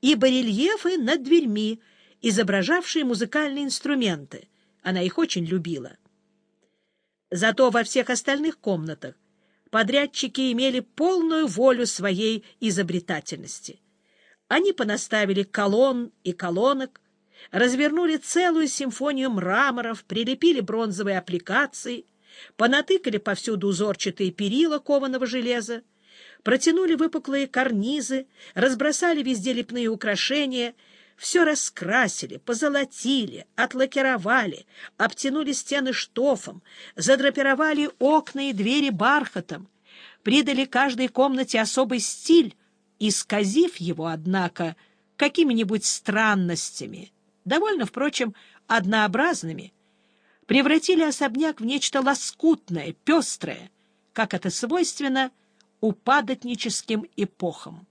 и барельефы над дверьми, изображавшие музыкальные инструменты. Она их очень любила. Зато во всех остальных комнатах подрядчики имели полную волю своей изобретательности. Они понаставили колонн и колонок, развернули целую симфонию мраморов, прилепили бронзовые аппликации, понатыкали повсюду узорчатые перила кованого железа, протянули выпуклые карнизы, разбросали везде лепные украшения, все раскрасили, позолотили, отлакировали, обтянули стены штофом, задрапировали окна и двери бархатом, придали каждой комнате особый стиль, исказив его, однако, какими-нибудь странностями, довольно, впрочем, однообразными, превратили особняк в нечто лоскутное, пестрое, как это свойственно упадотническим эпохам.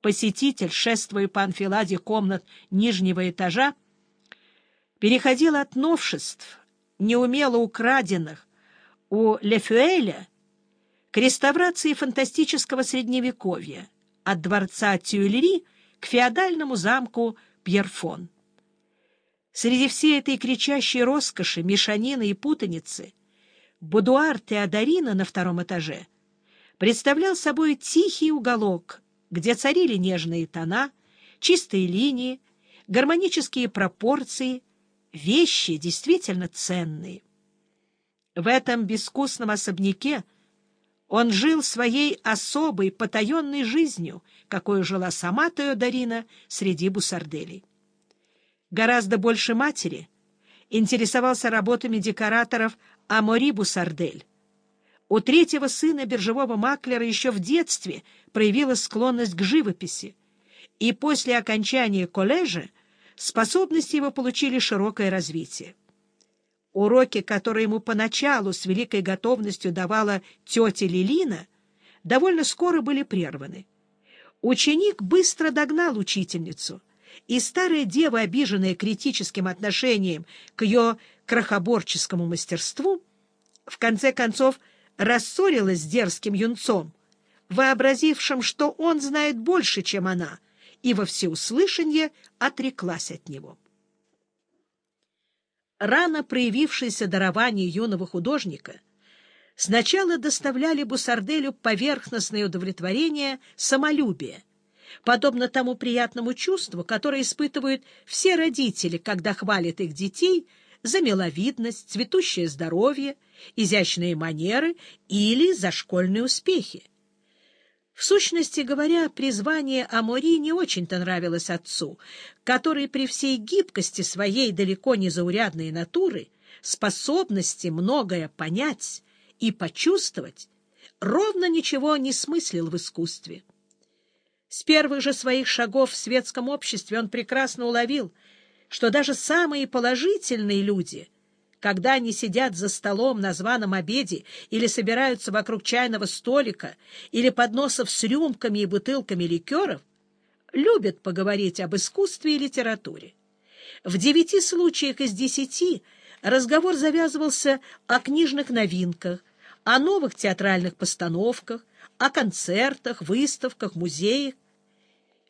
Посетитель, шествуя по анфиладе комнат нижнего этажа, переходил от новшеств, неумело украденных у Лефюэля, к реставрации фантастического средневековья, от дворца Тюильри к феодальному замку Пьерфон. Среди всей этой кричащей роскоши, мешанины и путаницы будуар Теодорина на втором этаже представлял собой тихий уголок, где царили нежные тона, чистые линии, гармонические пропорции, вещи действительно ценные. В этом безвкусном особняке он жил своей особой, потаенной жизнью, какой жила сама Теодорина среди бусарделей. Гораздо больше матери интересовался работами декораторов Амори Бусардель. У третьего сына биржевого маклера еще в детстве проявилась склонность к живописи, и после окончания колледжа способности его получили широкое развитие. Уроки, которые ему поначалу с великой готовностью давала тетя Лилина, довольно скоро были прерваны. Ученик быстро догнал учительницу, и старая дева, обиженная критическим отношением к ее крохоборческому мастерству, в конце концов рассорилась с дерзким юнцом, вообразившим, что он знает больше, чем она, и во всеуслышание отреклась от него. Рано проявившееся дарование юного художника сначала доставляли Бусарделю поверхностное удовлетворение самолюбия, подобно тому приятному чувству, которое испытывают все родители, когда хвалят их детей за миловидность, цветущее здоровье, изящные манеры или за школьные успехи. В сущности говоря, призвание Амори не очень-то нравилось отцу, который при всей гибкости своей далеко не заурядной натуры, способности многое понять и почувствовать, ровно ничего не смыслил в искусстве. С первых же своих шагов в светском обществе он прекрасно уловил, что даже самые положительные люди — когда они сидят за столом на званом обеде или собираются вокруг чайного столика или подносов с рюмками и бутылками ликеров, любят поговорить об искусстве и литературе. В девяти случаях из десяти разговор завязывался о книжных новинках, о новых театральных постановках, о концертах, выставках, музеях.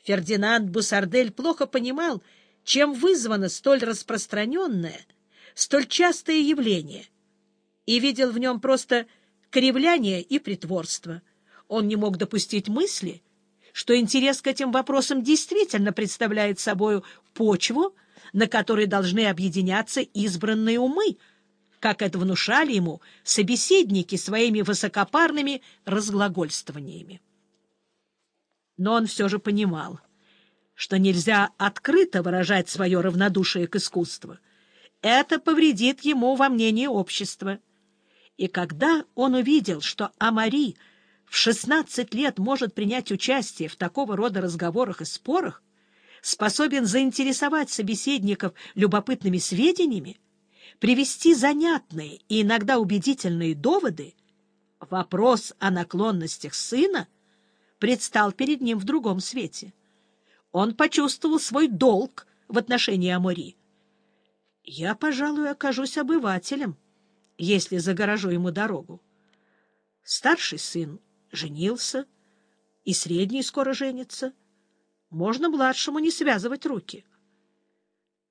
Фердинанд Бусардель плохо понимал, чем вызвано столь распространенное – столь частое явление, и видел в нем просто кривляние и притворство. Он не мог допустить мысли, что интерес к этим вопросам действительно представляет собой почву, на которой должны объединяться избранные умы, как это внушали ему собеседники своими высокопарными разглагольствованиями. Но он все же понимал, что нельзя открыто выражать свое равнодушие к искусству, это повредит ему во мнении общества. И когда он увидел, что Амари в 16 лет может принять участие в такого рода разговорах и спорах, способен заинтересовать собеседников любопытными сведениями, привести занятные и иногда убедительные доводы, вопрос о наклонностях сына предстал перед ним в другом свете. Он почувствовал свой долг в отношении Амори я, пожалуй, окажусь обывателем, если загорожу ему дорогу. Старший сын женился, и средний скоро женится. можно младшему не связывать руки.